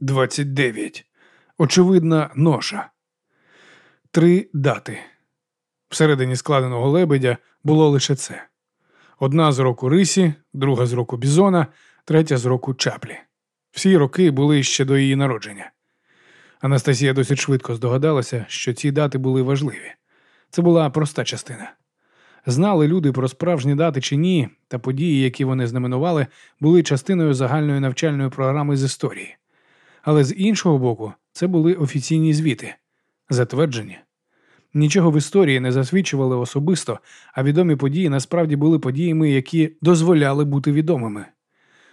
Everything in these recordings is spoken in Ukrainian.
29. Очевидна ноша. Три дати. Всередині складеного лебедя було лише це: одна з року рисі, друга з року бізона, третя з року чаплі. Всі роки були ще до її народження. Анастасія досить швидко здогадалася, що ці дати були важливі. Це була проста частина. Знали люди про справжні дати чи ні, та події, які вони знаменували, були частиною загальної навчальної програми з історії. Але з іншого боку, це були офіційні звіти, затверджені. Нічого в історії не засвідчували особисто, а відомі події насправді були подіями, які дозволяли бути відомими.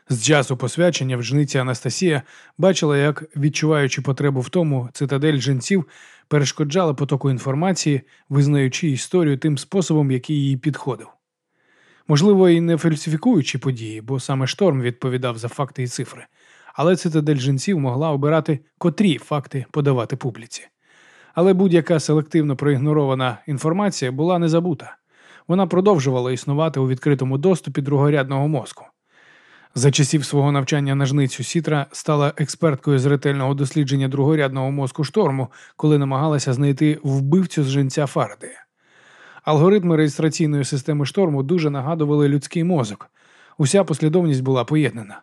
З часу посвячення в жниці Анастасія бачила, як, відчуваючи потребу в тому, цитадель жінців перешкоджала потоку інформації, визнаючи історію тим способом, який їй підходив. Можливо, і не фальсифікуючи події, бо саме шторм відповідав за факти і цифри, але цитадель жінців могла обирати котрі факти подавати публіці. Але будь-яка селективно проігнорована інформація була не забута. Вона продовжувала існувати у відкритому доступі другорядного мозку. За часів свого навчання на жницю Сітра стала експерткою з ретельного дослідження другорядного мозку шторму, коли намагалася знайти вбивцю з жінця Фарадея. Алгоритми реєстраційної системи шторму дуже нагадували людський мозок. Уся послідовність була поєднана.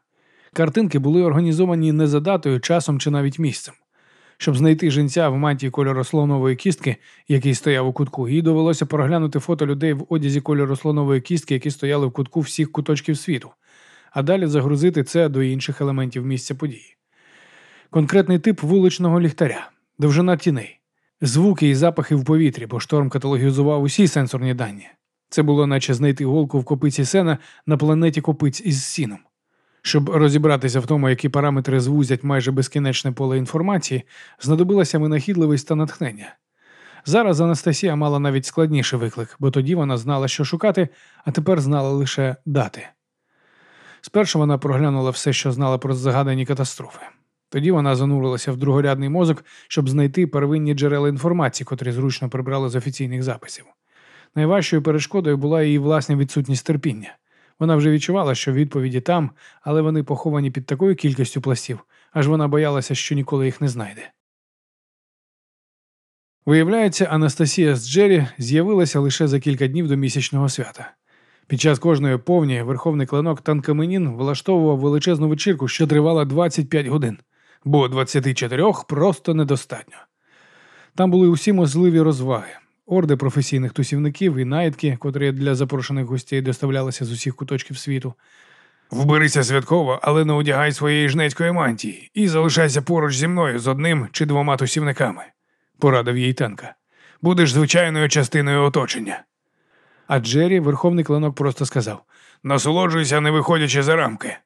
Картинки були організовані не за датою, часом чи навіть місцем. Щоб знайти жінця в мантії кольору слонової кістки, який стояв у кутку, їй довелося проглянути фото людей в одязі кольору слонової кістки, які стояли в кутку всіх куточків світу а далі загрузити це до інших елементів місця події. Конкретний тип вуличного ліхтаря, довжина тіней, звуки і запахи в повітрі, бо шторм каталогізував усі сенсорні дані. Це було наче знайти голку в копиці сена на планеті копиць із сіном. Щоб розібратися в тому, які параметри звузять майже безкінечне поле інформації, знадобилася винахідливість та натхнення. Зараз Анастасія мала навіть складніший виклик, бо тоді вона знала, що шукати, а тепер знала лише дати. Спершу вона проглянула все, що знала про загадані катастрофи. Тоді вона занурилася в другорядний мозок, щоб знайти первинні джерела інформації, котрі зручно прибрали з офіційних записів. Найважчою перешкодою була її власна відсутність терпіння. Вона вже відчувала, що відповіді там, але вони поховані під такою кількістю пластів, аж вона боялася, що ніколи їх не знайде. Виявляється, Анастасія з Джері з'явилася лише за кілька днів до місячного свята. Під час кожної повні верховний клинок Танкаменін влаштовував величезну вечірку, що тривала 25 годин, бо 24 просто недостатньо. Там були усі можливі розваги, орди професійних тусівників і наїдки, котрі для запрошених гостей доставлялися з усіх куточків світу. Вберися святково, але не одягай своєї жнецької мантії і залишайся поруч зі мною з одним чи двома тусівниками, порадив їй танка. Будеш звичайною частиною оточення. А Джері верховний клинок просто сказав насолоджуйся, не виходячи за рамки.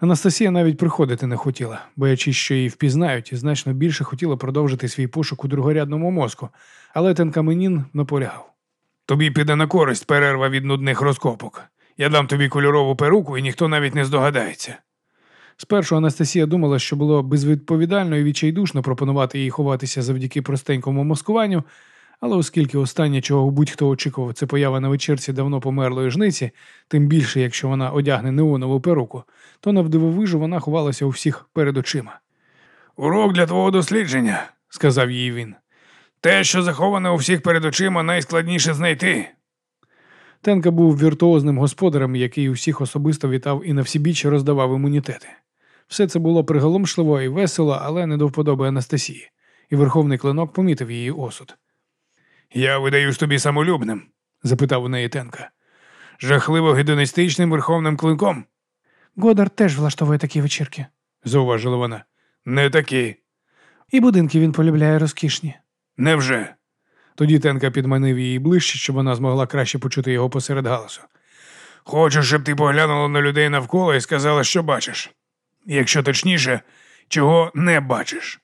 Анастасія навіть приходити не хотіла, боячись, що її впізнають, і значно більше хотіла продовжити свій пошук у другорядному мозку, але Тенкаменін наполягав. Тобі піде на користь перерва від нудних розкопок. Я дам тобі кольорову перуку, і ніхто навіть не здогадається. Спершу Анастасія думала, що було безвідповідально і відчайдушно пропонувати їй ховатися завдяки простенькому маскуванню, але оскільки останнє, чого будь-хто очікував, це поява на вечірці давно померлої жниці, тим більше, якщо вона одягне неонову перуку, то навдивовижу вона ховалася у всіх перед очима. Урок для твого дослідження, сказав їй він. Те, що заховане у всіх перед очима, найскладніше знайти. Тенка був віртуозним господарем, який усіх особисто вітав і на всі роздавав імунітети. Все це було приголомшливо і весело, але не до вподоби Анастасії, і верховний клинок помітив її осуд. Я видаюсь тобі самолюбним? запитав у неї Тенка. Жахливо гедоністичним верховним клинком. Годар теж влаштовує такі вечірки, зауважила вона. Не такі. І будинки він полюбляє розкішні. Невже? Тоді Тенка підманив її ближче, щоб вона змогла краще почути його посеред галасу. Хочу, щоб ти поглянула на людей навколо і сказала, що бачиш. Якщо точніше, чого не бачиш.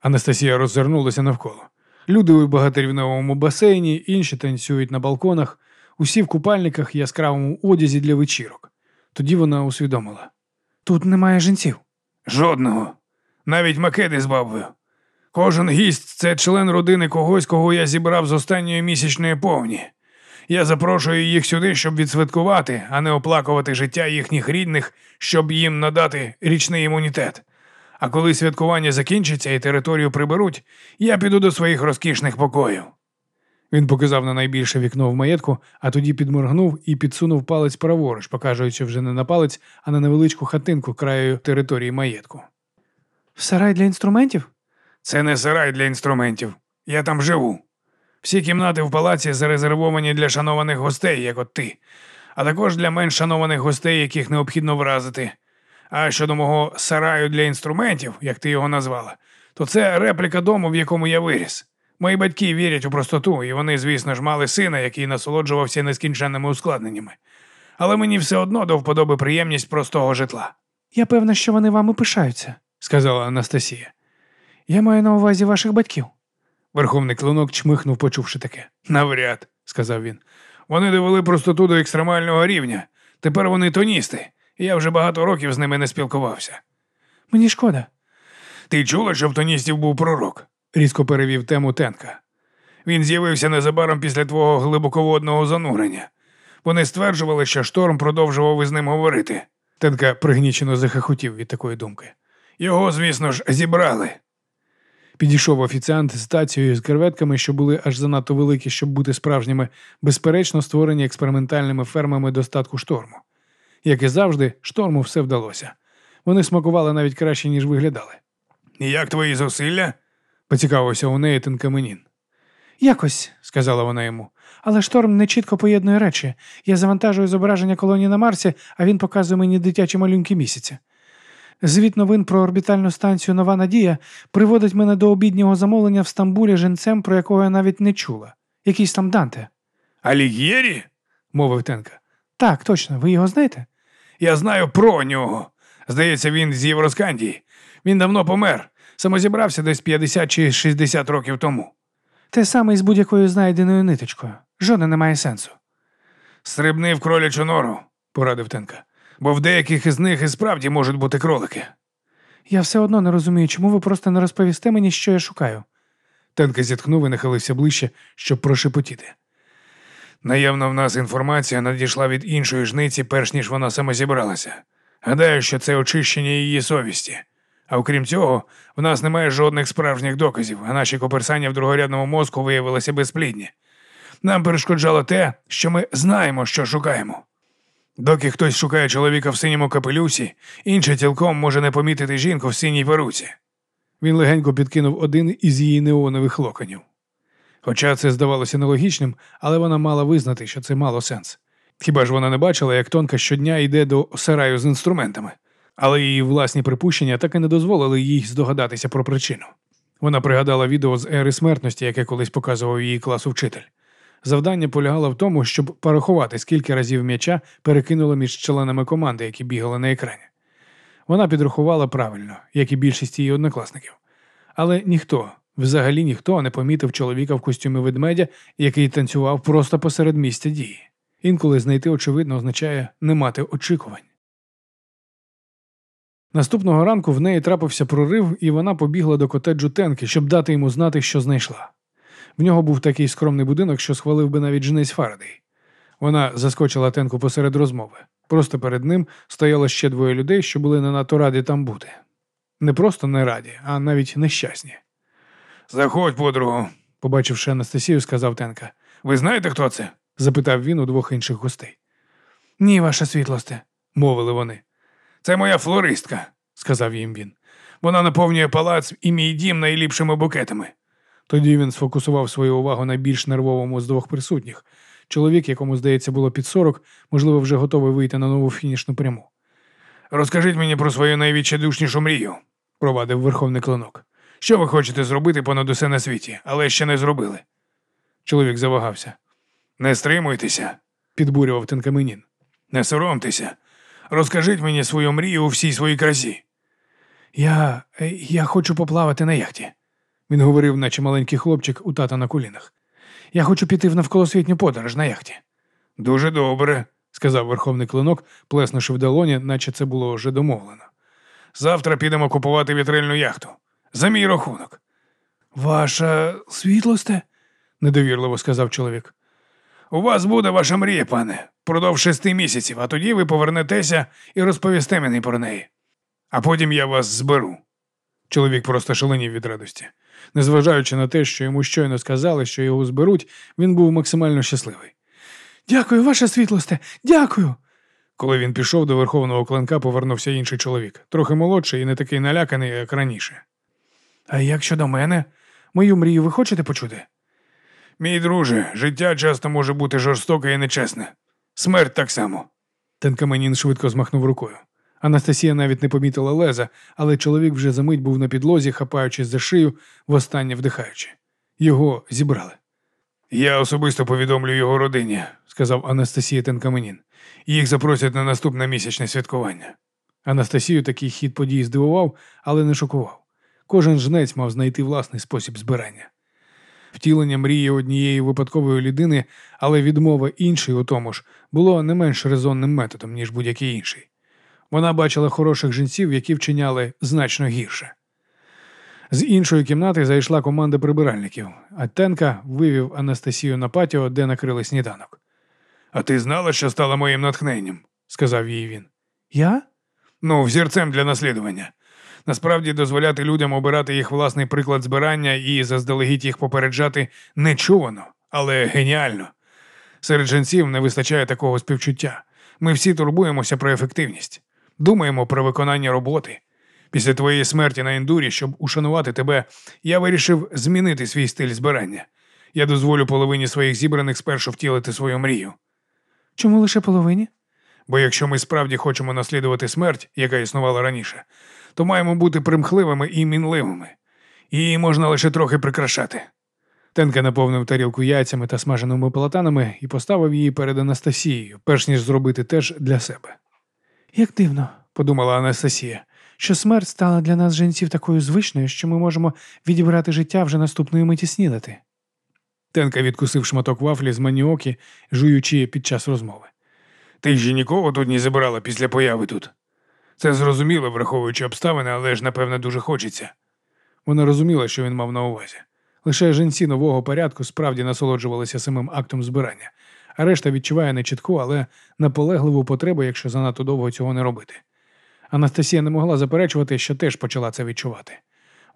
Анастасія роззирнулася навколо. Люди у багаторівневому басейні, інші танцюють на балконах, усі в купальниках і яскравому одязі для вечірок. Тоді вона усвідомила. Тут немає жінців. Жодного. Навіть македи з бабою. Кожен гість це член родини когось, кого я зібрав з останньої місячної повні. Я запрошую їх сюди, щоб відсвяткувати, а не оплакувати життя їхніх рідних, щоб їм надати річний імунітет. А коли святкування закінчиться і територію приберуть, я піду до своїх розкішних покоїв. Він показав на найбільше вікно в маєтку, а тоді підморгнув і підсунув палець праворуч, показуючи вже не на палець, а на невеличку хатинку краю території маєтку. Сарай для інструментів? Це не сарай для інструментів. Я там живу. Всі кімнати в палаці зарезервовані для шанованих гостей, як от ти, а також для менш шанованих гостей, яких необхідно вразити. А щодо мого сараю для інструментів, як ти його назвала, то це репліка дому, в якому я виріс. Мої батьки вірять у простоту, і вони, звісно ж, мали сина, який насолоджувався нескінченними ускладненнями. Але мені все одно до вподоби приємність простого житла. Я певна, що вони вами пишаються, сказала Анастасія. Я маю на увазі ваших батьків. Верховний клинок чмихнув, почувши таке. Навряд, сказав він. Вони довели простоту до екстремального рівня. Тепер вони тоністи, і я вже багато років з ними не спілкувався. Мені шкода. Ти чула, що в тоністів був пророк? різко перевів тему Тенка. Він з'явився незабаром після твого глибоководного занурення. Вони стверджували, що шторм продовжував із ним говорити. Тенка пригнічено захихотів від такої думки. Його, звісно ж, зібрали. Підійшов офіціант з стацією з креветками, що були аж занадто великі, щоб бути справжніми, безперечно створені експериментальними фермами достатку шторму. Як і завжди, шторму все вдалося. Вони смакували навіть краще, ніж виглядали. Як твої зусилля? поцікавився у неї Тенкаменін. Якось, сказала вона йому, але шторм не чітко поєднує речі. Я завантажую зображення колонії на Марсі, а він показує мені дитячі малюнки місяця. Звіт новин про орбітальну станцію Нова Надія приводить мене до обіднього замовлення в Стамбулі женцем, про якого я навіть не чула. Якийсь там Данте. Алігєрі? мовив Тенка. Так, точно, ви його знаєте? Я знаю про нього. Здається, він з Євроскандії. Він давно помер. Самозібрався десь 50 чи 60 років тому. Те саме і з будь-якою знайденою ниточкою. Жодне не має сенсу. Стрибни в кролячу нору, порадив Тенка, бо в деяких із них і справді можуть бути кролики. Я все одно не розумію, чому ви просто не розповісте мені, що я шукаю. Тенка зітхнув і нахилився ближче, щоб прошепотіти. Наявна в нас інформація надійшла від іншої жниці, перш ніж вона самозібралася. Гадаю, що це очищення її совісті. А окрім цього, в нас немає жодних справжніх доказів, а наші коперсання в другорядному мозку виявилися безплідні. Нам перешкоджало те, що ми знаємо, що шукаємо. Доки хтось шукає чоловіка в синьому капелюсі, інший цілком може не помітити жінку в синій перуці. Він легенько підкинув один із її неонових локонів. Хоча це здавалося нелогічним, але вона мала визнати, що це мало сенс. Хіба ж вона не бачила, як тонка щодня йде до сараю з інструментами, але її власні припущення так і не дозволили їй здогадатися про причину. Вона пригадала відео з ери смертності, яке колись показував її класу вчитель. Завдання полягало в тому, щоб порахувати, скільки разів м'яча перекинуло між членами команди, які бігали на екрані. Вона підрахувала правильно, як і більшість її однокласників. Але ніхто, взагалі ніхто не помітив чоловіка в костюмі ведмедя, який танцював просто посеред місця дії. Інколи знайти, очевидно, означає не мати очікувань. Наступного ранку в неї трапився прорив, і вона побігла до котеджу Тенки, щоб дати йому знати, що знайшла. В нього був такий скромний будинок, що схвалив би навіть жнець Фарадей. Вона заскочила Тенку посеред розмови. Просто перед ним стояло ще двоє людей, що були не надто раді там бути. Не просто не раді, а навіть нещасні. Заходь, подругу, побачивши Анастасію, сказав Тенка. Ви знаєте, хто це? запитав він у двох інших гостей. Ні, ваша світлосте, мовили вони. Це моя флористка, сказав їм він. Вона наповнює палац і мій дім найліпшими букетами. Тоді він сфокусував свою увагу на більш нервовому з двох присутніх. Чоловік, якому, здається, було під сорок, можливо, вже готовий вийти на нову фінішну пряму. Розкажіть мені про свою найвідчайдушнішу мрію, провадив верховний клинок. Що ви хочете зробити понад усе на світі, але ще не зробили? Чоловік завагався. Не стримуйтеся, підбурював Тенкаменін. Не соромтеся. Розкажіть мені свою мрію у всій своїй красі. Я я хочу поплавати на яхті. Він говорив, наче маленький хлопчик у тата на колінах. Я хочу піти в навколосвітню подорож на яхті. Дуже добре, сказав верховний клинок, плеснувши в долоні, наче це було вже домовлено. Завтра підемо купувати вітрильну яхту. За мій рахунок. Ваша світлосте? недовірливо сказав чоловік. У вас буде ваша мрія, пане, продовж шести місяців, а тоді ви повернетеся і розповісте мені про неї. А потім я вас зберу. Чоловік просто шаленів від радості. Незважаючи на те, що йому щойно сказали, що його зберуть, він був максимально щасливий. Дякую, ваша світлосте, дякую. Коли він пішов до верховного клинка, повернувся інший чоловік, трохи молодший і не такий наляканий, як раніше. А як щодо мене? Мою мрію ви хочете почути? Мій друже, життя часто може бути жорстоке і нечесне. Смерть так само. Тенкаменін швидко змахнув рукою. Анастасія навіть не помітила леза, але чоловік вже за мить був на підлозі, хапаючись за шию, востаннє вдихаючи. Його зібрали, Я особисто повідомлю його родині. сказав Анастасія Тенкаменін. Їх запросять на наступне місячне святкування. Анастасію такий хід подій здивував, але не шокував. Кожен жнець мав знайти власний спосіб збирання. Втілення мрії однієї випадкової людини, але відмова іншої у тому ж було не менш резонним методом, ніж будь-який інший. Вона бачила хороших жінців, які вчиняли значно гірше. З іншої кімнати зайшла команда прибиральників, а Тенка вивів Анастасію на патіо, де накрили сніданок. А ти знала, що стала моїм натхненням? Сказав їй він. Я? Ну, взірцем для наслідування. Насправді дозволяти людям обирати їх власний приклад збирання і заздалегідь їх попереджати нечувано, але геніально. Серед жінців не вистачає такого співчуття. Ми всі турбуємося про ефективність, думаємо про виконання роботи. Після твоєї смерті на ендурі, щоб ушанувати тебе, я вирішив змінити свій стиль збирання. Я дозволю половині своїх зібраних спершу втілити свою мрію. Чому лише половині? Бо якщо ми справді хочемо наслідувати смерть, яка існувала раніше, то маємо бути примхливими і мінливими. Її можна лише трохи прикрашати. Тенка наповнив тарілку яйцями та смаженими платанами і поставив її перед Анастасією, перш ніж зробити теж для себе. Як дивно, Подумала Анастасія. що смерть стала для нас жінців такою звичною, що ми можемо відібрати життя вже наступної миті снідати. Тенка відкусив шматок вафлі з маніоки, жуючи під час розмови. Ти ж нікого тут не забирала після появи тут. Це зрозуміло, враховуючи обставини, але ж, напевне, дуже хочеться. Вона розуміла, що він мав на увазі. Лише жінці нового порядку справді насолоджувалися самим актом збирання, а решта відчуває не чітку, але наполегливу потребу, якщо занадто довго цього не робити. Анастасія не могла заперечувати, що теж почала це відчувати.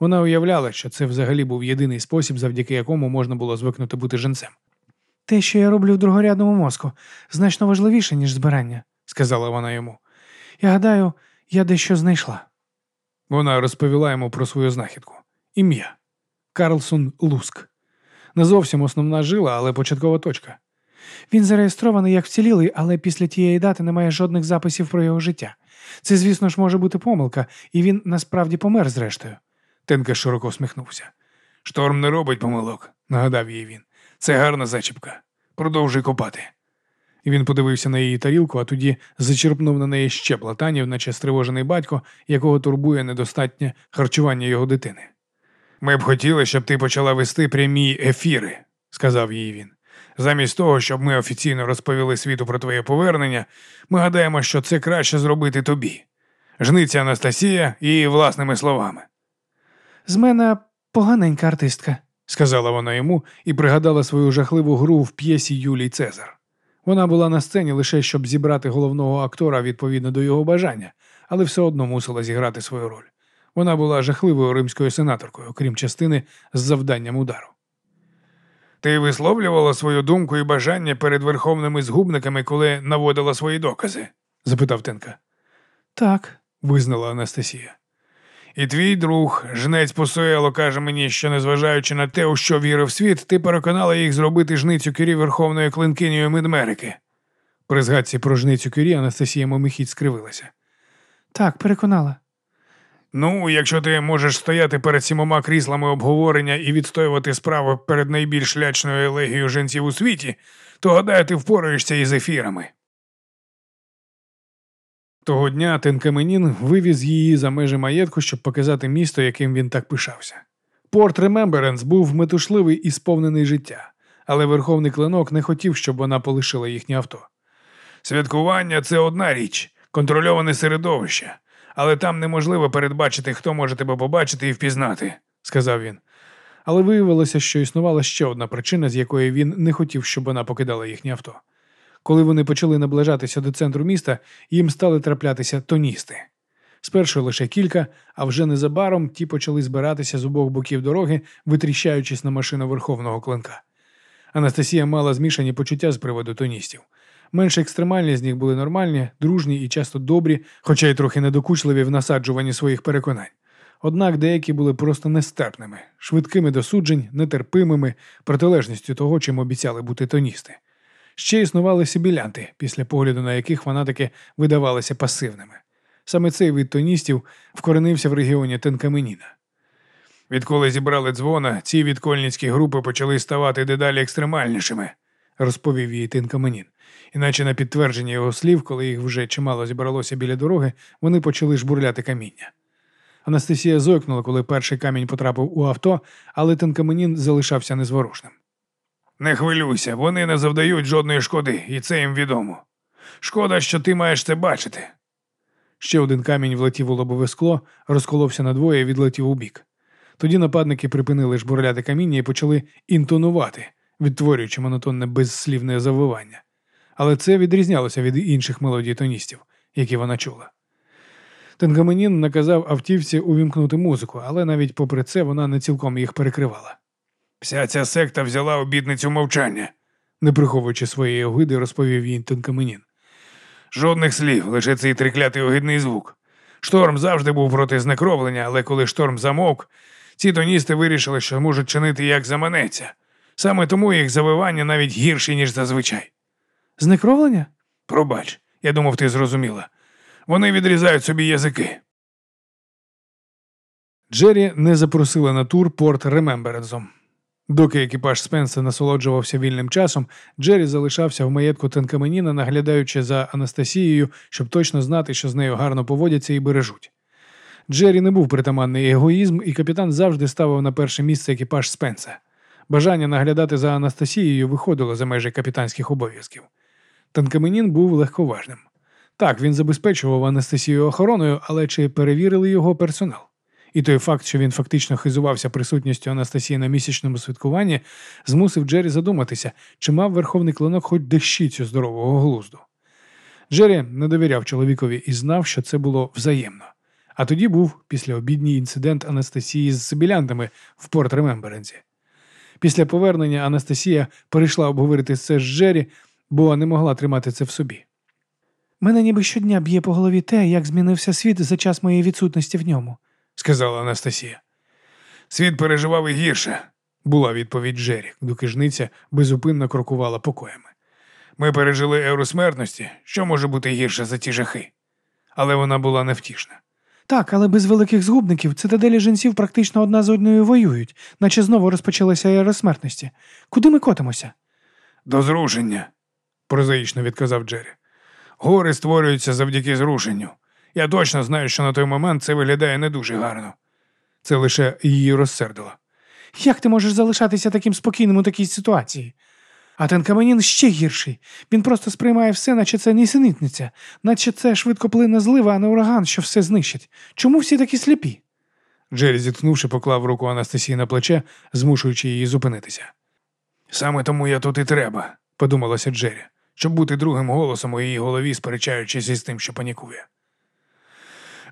Вона уявляла, що це взагалі був єдиний спосіб, завдяки якому можна було звикнути бути жінцем, Те, що я роблю в другорядному мозку, значно важливіше, ніж збирання. сказала вона йому. Я гадаю, я дещо знайшла. Вона розповіла йому про свою знахідку. Ім'я Карлсон Луск. Не зовсім основна жила, але початкова точка. Він зареєстрований як вцілілий, але після тієї дати немає жодних записів про його життя. Це, звісно ж, може бути помилка, і він насправді помер зрештою. Тенка широко всміхнувся. Шторм не робить помилок, Нагадав їй він. це гарна зачіпка. Продовжуй копати. І він подивився на її тарілку, а тоді зачерпнув на неї ще платанів, наче стривожений батько, якого турбує недостатнє харчування його дитини. Ми б хотіли, щоб ти почала вести прямі ефіри, Сказав їй він. Замість того, щоб ми офіційно розповіли світу про твоє повернення, ми гадаємо, що це краще зробити тобі. Жниця Анастасія і власними словами. З мене поганенька артистка. сказала вона йому і пригадала свою жахливу гру в п'єсі Юлій Цезар. Вона була на сцені лише щоб зібрати головного актора відповідно до його бажання, але все одно мусила зіграти свою роль. Вона була жахливою римською сенаторкою, крім частини з завданням удару. Ти висловлювала свою думку і бажання перед верховними згубниками, коли наводила свої докази? запитав Тенка. Так, Визнала Анастасія. І твій друг, жнець Посуело, каже мені, що незважаючи на те, у що вірив світ, ти переконала їх зробити жницю кірі Верховною клинкинею Медмерики. При згадці про жницю кюрі Анастасія мимохідь скривилася. так, переконала. Ну, якщо ти можеш стояти перед сімома кріслами обговорення і відстоювати справу перед найбільш лячною елегією жінців у світі, то гадаю, ти впораєшся із ефірами. Того дня Тенкаменін вивіз її за межі маєтку, щоб показати місто, яким він так пишався. Порт Ремемберенс був метушливий і сповнений життя, але верховний клинок не хотів, щоб вона полишила їхнє авто. Святкування це одна річ, контрольоване середовище, але там неможливо передбачити, хто може тебе побачити і впізнати. сказав він. Але виявилося, що існувала ще одна причина, з якої він не хотів, щоб вона покидала їхнє авто. Коли вони почали наближатися до центру міста, їм стали траплятися тоністи. Спершу лише кілька, а вже незабаром ті почали збиратися з обох боків дороги, витріщаючись на машину верховного клинка. Анастасія мала змішані почуття з приводу тоністів. Менш екстремальні з них були нормальні, дружні і часто добрі, хоча й трохи недокучливі в насаджуванні своїх переконань. Однак деякі були просто нестерпними, швидкими до суджень, нетерпимими, протилежністю того, чим обіцяли бути тоністи. Ще існували сибілянти, після погляду на яких фанатики видавалися пасивними. Саме цей вид тоністів вкоренився в регіоні Тенкаменіна. Відколи зібрали дзвона, ці відкольницькі групи почали ставати дедалі екстремальнішими, розповів їй Тенкаменін. Іначе на підтвердження його слів, коли їх вже чимало зібралося біля дороги, вони почали жбурляти каміння. Анастасія зойкнула, коли перший камінь потрапив у авто, але Тенкаменін залишався незворушним. Не хвилюйся, вони не завдають жодної шкоди, і це їм відомо. Шкода, що ти маєш це бачити. Ще один камінь влетів у лобове скло, розколовся надвоє і відлетів у бік. Тоді нападники припинили жбурляти каміння і почали інтонувати, відтворюючи монотонне безслівне завивання. Але це відрізнялося від інших мелодій тоністів, які вона чула. Тенгаманін наказав автівці увімкнути музику, але навіть попри це вона не цілком їх перекривала. Вся ця секта взяла обідницю мовчання, не приховуючи своєї огиди, розповів їй Тенгаманін. Жодних слів, лише цей триклятий огидний звук. Шторм завжди був проти знекровлення, але коли шторм замовк, ці тоністи вирішили, що можуть чинити як заманеться. Саме тому їх завивання навіть гірші, ніж зазвичай. Знекровлення? Пробач, я думав, ти зрозуміла. Вони відрізають собі язики. Джері не запросила на тур порт Ремембередзом. Доки екіпаж Спенса насолоджувався вільним часом, Джері залишався в маєтку Тенкаменіна, наглядаючи за Анастасією, щоб точно знати, що з нею гарно поводяться і бережуть. Джері не був притаманний егоїзм, і капітан завжди ставив на перше місце екіпаж Спенса. Бажання наглядати за Анастасією виходило за межі капітанських обов'язків. Танкаменін був легковажним. Так, він забезпечував Анастасію охороною, але чи перевірили його персонал? І той факт, що він фактично хизувався присутністю Анастасії на місячному святкуванні, змусив Джері задуматися, чи мав верховний клинок хоч дещицю здорового глузду. Джері не довіряв чоловікові і знав, що це було взаємно. А тоді був післяобідній інцидент Анастасії з сибілянтами в Порт Ремемберензі. Після повернення Анастасія перейшла обговорити це з Джері, бо не могла тримати це в собі. Мене ніби щодня б'є по голові те, як змінився світ за час моєї відсутності в ньому, сказала Анастасія. Світ переживав і гірше, була відповідь Джері, доки жниця безупинно крокувала покоями. Ми пережили еру смертності, що може бути гірше за ті жахи. Але вона була невтішна. Так, але без великих згубників цитаделі жінців практично одна з одною воюють, наче знову розпочалася ера смертності. Куди ми котимося? До зрушення, прозаїчно відказав Джері. Гори створюються завдяки зрушенню. Я точно знаю, що на той момент це виглядає не дуже гарно. Це лише її розсердило. Як ти можеш залишатися таким спокійним у такій ситуації? А Тенкаменін ще гірший. Він просто сприймає все, наче це нісенітниця, наче це швидкоплинна злива, а не ураган, що все знищить. Чому всі такі сліпі? Джері, зіткнувши, поклав руку Анастасії на плече, змушуючи її зупинитися. Саме тому я тут і треба, подумалася Джері, щоб бути другим голосом у її голові, сперечаючись із тим, що панікує.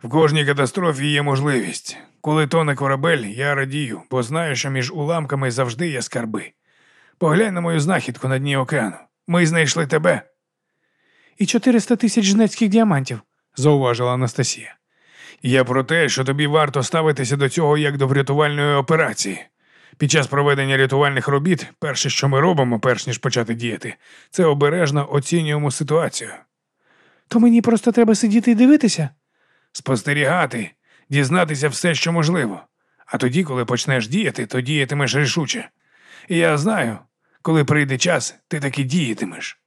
В кожній катастрофі є можливість. Коли тоне корабель, я радію, бо знаю, що між уламками завжди є скарби. Поглянь на мою знахідку на дні океану. Ми знайшли тебе. І 400 тисяч жнецьких діамантів, зауважила Анастасія. Я про те, що тобі варто ставитися до цього як до врятувальної операції. Під час проведення рятувальних робіт, перше, що ми робимо, перш ніж почати діяти, це обережно оцінюємо ситуацію. То мені просто треба сидіти і дивитися? Спостерігати, дізнатися все, що можливо. А тоді, коли почнеш діяти, то діятимеш рішуче. І я знаю, коли прийде час, ти таки діятимеш.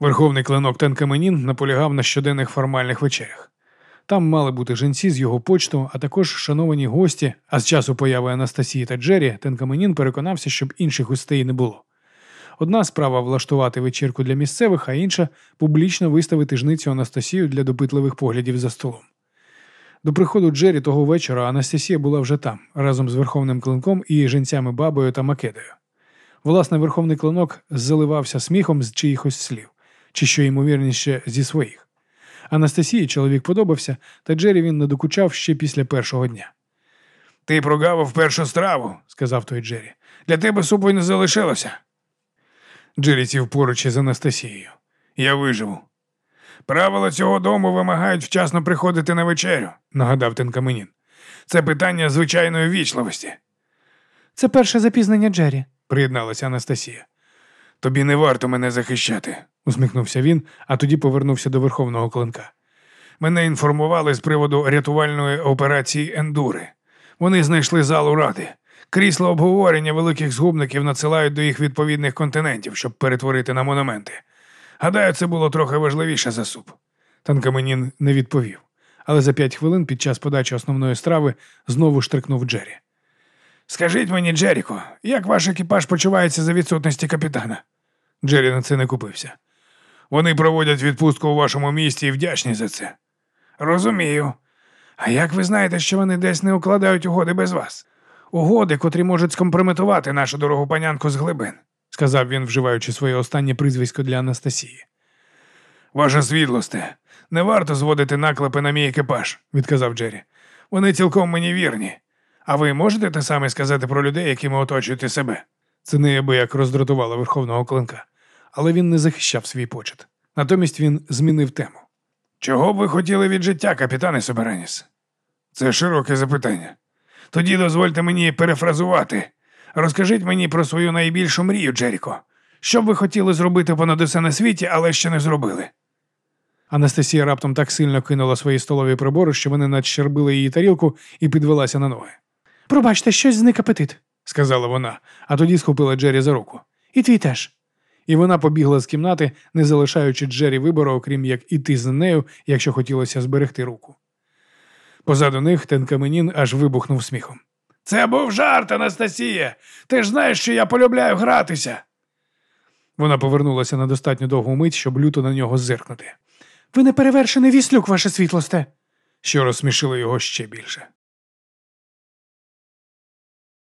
Верховний клинок Тенкаменін наполягав на щоденних формальних вечерях. Там мали бути жінці з його почту, а також шановані гості, а з часу появи Анастасії та Джері Тенкаменін переконався, щоб інших гостей не було. Одна справа влаштувати вечірку для місцевих, а інша публічно виставити жницю Анастасію для допитливих поглядів за столом. До приходу Джері того вечора Анастасія була вже там, разом з верховним клинком і жінцями бабою та македою. Власне, верховний клинок заливався сміхом з чиїхось слів, чи що ймовірніше зі своїх. Анастасії чоловік подобався, та Джері він не докучав ще після першого дня. Ти прогавив першу страву, сказав той Джері. Для тебе супу не залишилося. Джері сів поруч із Анастасією. Я виживу. Правила цього дому вимагають вчасно приходити на вечерю, нагадав Тенкаменін. Це питання звичайної вічливості. Це перше запізнення Джері, приєдналася Анастасія. Тобі не варто мене захищати, усміхнувся він, а тоді повернувся до верховного клинка. Мене інформували з приводу рятувальної операції Ендури. Вони знайшли залу ради. Крісла обговорення великих згубників надсилають до їх відповідних континентів, щоб перетворити на монументи. Гадаю, це було трохи важливіше за суп. Танкаменін не відповів, але за п'ять хвилин під час подачі основної страви знову штрикнув Джері. Скажіть мені, Джеріко, як ваш екіпаж почувається за відсутності капітана? Джері на це не купився. Вони проводять відпустку у вашому місті і вдячні за це. Розумію. А як ви знаєте, що вони десь не укладають угоди без вас? Угоди, котрі можуть скомпрометувати нашу дорогу панянку з глибин, сказав він, вживаючи своє останнє прізвисько для Анастасії. Ваша світлосте, не варто зводити наклепи на мій екіпаж, відказав Джері. Вони цілком мені вірні. А ви можете те саме сказати про людей, якими оточуєте себе? Це неабияк роздратувало верховного клинка, але він не захищав свій почет. Натомість він змінив тему. Чого б ви хотіли від життя, капітане Собераніс? Це широке запитання. Тоді дозвольте мені перефразувати. Розкажіть мені про свою найбільшу мрію, Джеріко. Що б ви хотіли зробити понад усе на світі, але ще не зробили? Анастасія раптом так сильно кинула свої столові прибори, що вони надщербили її тарілку і підвелася на ноги. Пробачте, щось зник апетит, сказала вона, а тоді схопила Джері за руку. І твій теж. І вона побігла з кімнати, не залишаючи Джері вибору, окрім як іти з нею, якщо хотілося зберегти руку. Позаду них Тенкаменін аж вибухнув сміхом. Це був жарт, Анастасія. Ти ж знаєш, що я полюбляю гратися. Вона повернулася на достатньо довгу мить, щоб люто на нього зиркнути. Ви не перевершений віслюк, ваше світлосте, що розсмішило його ще більше.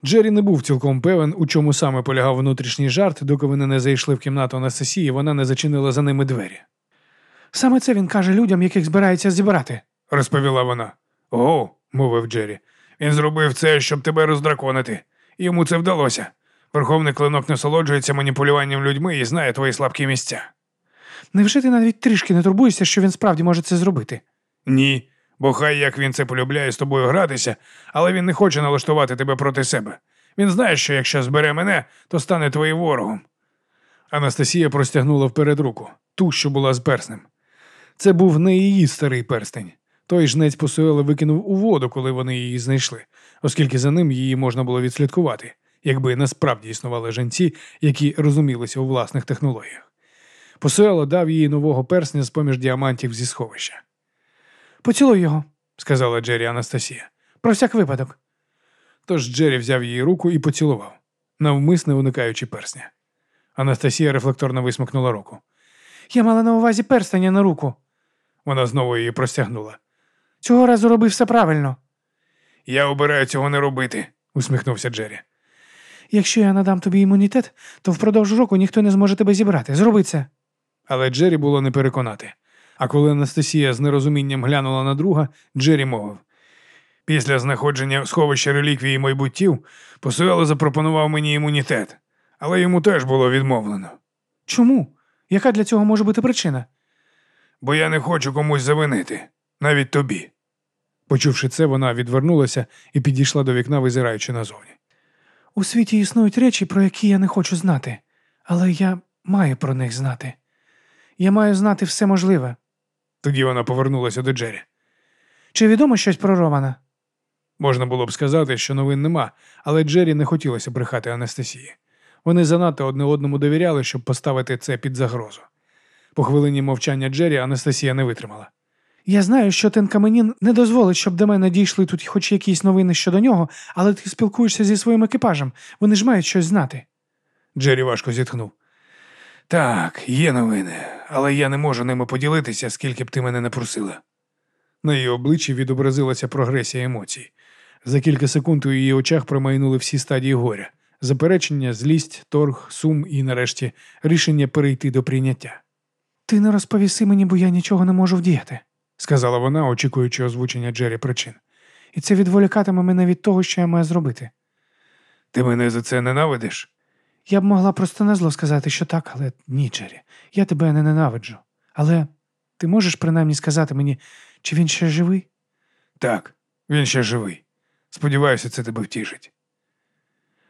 Джері не був цілком певен, у чому саме полягав внутрішній жарт, доки вони не зайшли в кімнату Анастасії, вона не зачинила за ними двері. Саме це він каже людям, яких збирається зібрати, розповіла вона. О, мовив Джері. Він зробив це, щоб тебе роздраконити. Йому це вдалося. Верховний клинок насолоджується маніпулюванням людьми і знає твої слабкі місця. Невже ти навіть трішки не турбуєшся, що він справді може це зробити? Ні, бо хай як він це полюбляє з тобою гратися, але він не хоче налаштувати тебе проти себе. Він знає, що якщо збере мене, то стане твоїм ворогом. Анастасія простягнула вперед руку, ту, що була з перснем. Це був не її старий перстень. Той жнець посуели викинув у воду, коли вони її знайшли, оскільки за ним її можна було відслідкувати, якби насправді існували жінці, які розумілися у власних технологіях. Посуело дав їй нового персня з поміж діамантів зі сховища. Поцілуй його, сказала Джері Анастасія. Про всяк випадок. Тож Джері взяв її руку і поцілував, навмисне уникаючи персня. Анастасія рефлекторно висмикнула руку. Я мала на увазі перстення на руку. Вона знову її простягнула. Цього разу робив все правильно. Я обираю цього не робити, усміхнувся Джері. Якщо я надам тобі імунітет, то впродовж року ніхто не зможе тебе зібрати. Зроби це. Але Джері було не переконати. А коли Анастасія з нерозумінням глянула на друга, Джері мовив Після знаходження сховища реліквії майбуттів Посуело запропонував мені імунітет, але йому теж було відмовлено. Чому? Яка для цього може бути причина? Бо я не хочу комусь завинити, навіть тобі. Почувши це, вона відвернулася і підійшла до вікна, визираючи назовні. У світі існують речі, про які я не хочу знати, але я маю про них знати. Я маю знати все можливе. Тоді вона повернулася до Джері. Чи відомо щось про Романа? Можна було б сказати, що новин нема, але Джері не хотілося брехати Анастасії. Вони занадто одне одному довіряли, щоб поставити це під загрозу. По хвилині мовчання Джері Анастасія не витримала. Я знаю, що Тенкаменін не дозволить, щоб до мене дійшли тут хоч якісь новини щодо нього, але ти спілкуєшся зі своїм екіпажем. Вони ж мають щось знати. Джері важко зітхнув. Так, є новини, але я не можу ними поділитися, скільки б ти мене не просила. На її обличчі відобразилася прогресія емоцій. За кілька секунд у її очах промайнули всі стадії горя заперечення, злість, торг, сум і, нарешті, рішення перейти до прийняття. Ти не розповіси мені, бо я нічого не можу вдіяти. Сказала вона, очікуючи озвучення Джері причин. І це відволікатиме мене від того, що я маю зробити. Ти мене за це ненавидиш? Я б могла просто на зло сказати, що так, але ні, Джері, я тебе не ненавиджу. Але ти можеш принаймні сказати мені, чи він ще живий? Так, він ще живий. Сподіваюся, це тебе втішить.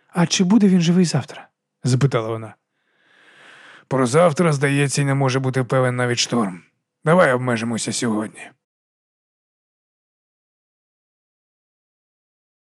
А чи буде він живий завтра? запитала вона. Про завтра, здається, не може бути певен навіть шторм. Давай обмежимося сьогодні.